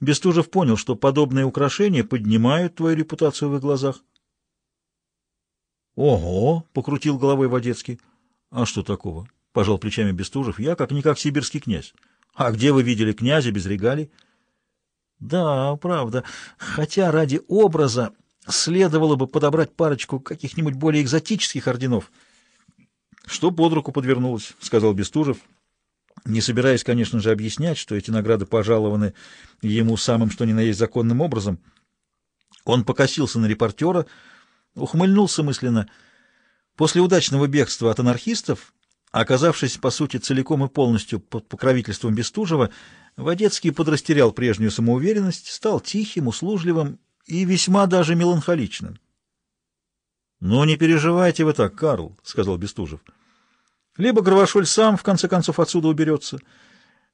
Бестужев понял, что подобные украшения поднимают твою репутацию в их глазах. «Ого!» — покрутил головой Водецкий. «А что такого?» — пожал плечами Бестужев. «Я как-никак сибирский князь. А где вы видели князя без регалий?» «Да, правда. Хотя ради образа следовало бы подобрать парочку каких-нибудь более экзотических орденов». «Что под руку подвернулось?» — сказал Бестужев не собираясь, конечно же, объяснять, что эти награды пожалованы ему самым что ни на есть законным образом. Он покосился на репортера, ухмыльнулся мысленно. После удачного бегства от анархистов, оказавшись, по сути, целиком и полностью под покровительством Бестужева, Водецкий подрастерял прежнюю самоуверенность, стал тихим, услужливым и весьма даже меланхоличным. — Ну, не переживайте вы так, Карл, — сказал Бестужев. — либо Гравошоль сам, в конце концов, отсюда уберется,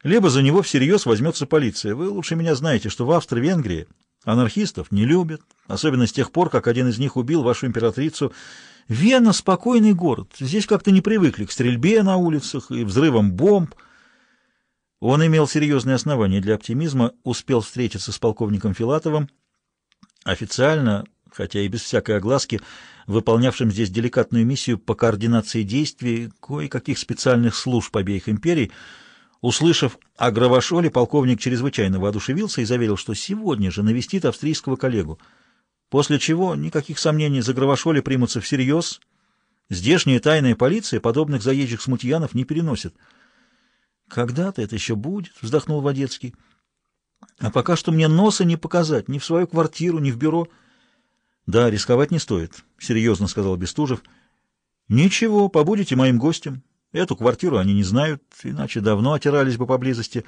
либо за него всерьез возьмется полиция. Вы лучше меня знаете, что в Австро-Венгрии анархистов не любят, особенно с тех пор, как один из них убил вашу императрицу. Вена — спокойный город. Здесь как-то не привыкли к стрельбе на улицах и взрывам бомб. Он имел серьезные основания для оптимизма, успел встретиться с полковником Филатовым. Официально хотя и без всякой огласки, выполнявшим здесь деликатную миссию по координации действий кое-каких специальных служб обеих империй, услышав о Гравошоле, полковник чрезвычайно воодушевился и заверил, что сегодня же навестит австрийского коллегу, после чего никаких сомнений за Гравошоле примутся всерьез. Здешняя тайная полиция подобных заезжих смутьянов не переносит. «Когда-то это еще будет», — вздохнул Водецкий. «А пока что мне носа не показать ни в свою квартиру, ни в бюро». Да, рисковать не стоит, серьезно сказал Бестужев. Ничего, побудете моим гостем. Эту квартиру они не знают, иначе давно отирались бы поблизости.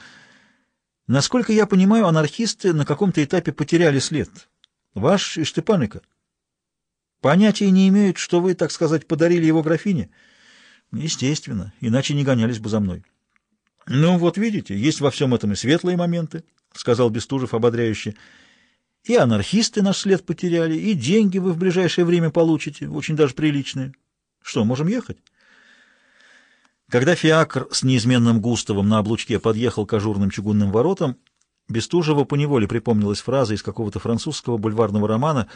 Насколько я понимаю, анархисты на каком-то этапе потеряли след. Ваш и Штепаника. Понятия не имеют, что вы, так сказать, подарили его графине. Естественно, иначе не гонялись бы за мной. Ну, вот видите, есть во всем этом и светлые моменты, — сказал Бестужев ободряюще. И анархисты наш след потеряли, и деньги вы в ближайшее время получите, очень даже приличные. Что, можем ехать? Когда фиакр с неизменным Густавом на облучке подъехал к ажурным чугунным воротам, Бестужева поневоле припомнилась фраза из какого-то французского бульварного романа,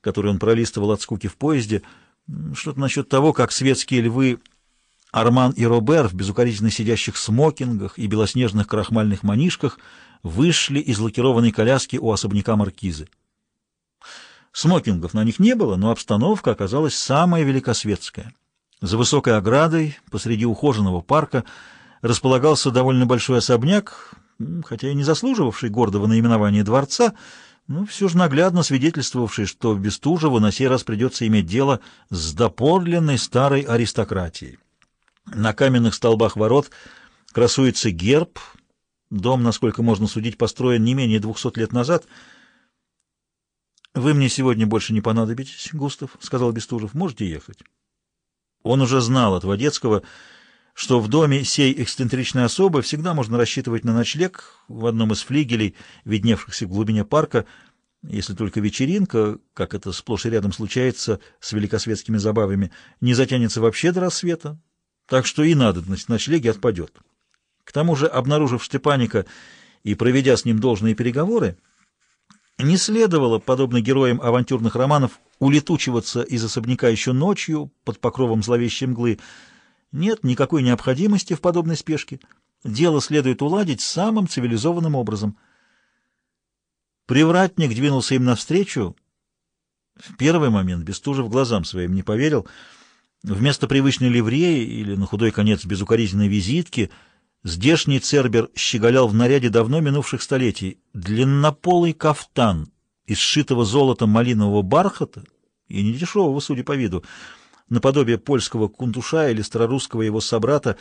который он пролистывал от скуки в поезде, что-то насчет того, как светские львы Арман и Робер в безукоризненно сидящих смокингах и белоснежных крахмальных манишках вышли из лакированной коляски у особняка маркизы. Смокингов на них не было, но обстановка оказалась самая великосветская. За высокой оградой, посреди ухоженного парка, располагался довольно большой особняк, хотя и не заслуживавший гордого наименования дворца, но все же наглядно свидетельствовавший, что Бестужеву на сей раз придется иметь дело с доподлинной старой аристократией. На каменных столбах ворот красуется герб. Дом, насколько можно судить, построен не менее двухсот лет назад. «Вы мне сегодня больше не понадобитесь, Густав», — сказал Бестужев. «Можете ехать». Он уже знал от Водецкого, что в доме сей эксцентричной особы всегда можно рассчитывать на ночлег в одном из флигелей, видневшихся в глубине парка, если только вечеринка, как это сплошь и рядом случается с великосветскими забавами, не затянется вообще до рассвета, так что и надобность ночлеги отпадет. К тому же, обнаружив Штепаника и проведя с ним должные переговоры, не следовало, подобно героям авантюрных романов, улетучиваться из особняка еще ночью под покровом зловещей мглы. Нет никакой необходимости в подобной спешке. Дело следует уладить самым цивилизованным образом. Привратник двинулся им навстречу. В первый момент Бестужев глазам своим не поверил — Вместо привычной ливреи или, на худой конец, безукоризненной визитки, здешний цербер щеголял в наряде давно минувших столетий. Длиннополый кафтан из сшитого золотом малинового бархата, и не дешевого, судя по виду, наподобие польского кундуша или старорусского его собрата,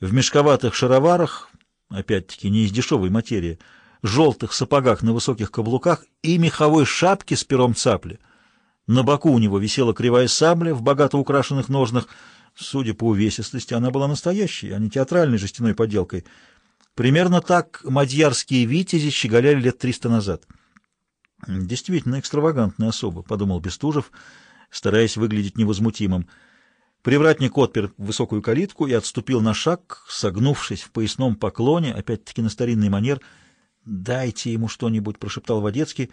в мешковатых шароварах, опять-таки не из дешевой материи, желтых сапогах на высоких каблуках и меховой шапке с пером цапли — на боку у него висела кривая сабля в богато украшенных ножнах. Судя по увесистости, она была настоящей, а не театральной жестяной поделкой. Примерно так мадьярские витязи щеголяли лет триста назад. «Действительно экстравагантная особа», — подумал Бестужев, стараясь выглядеть невозмутимым. Привратник отпер высокую калитку и отступил на шаг, согнувшись в поясном поклоне, опять-таки на старинный манер. «Дайте ему что-нибудь», — прошептал Водецкий.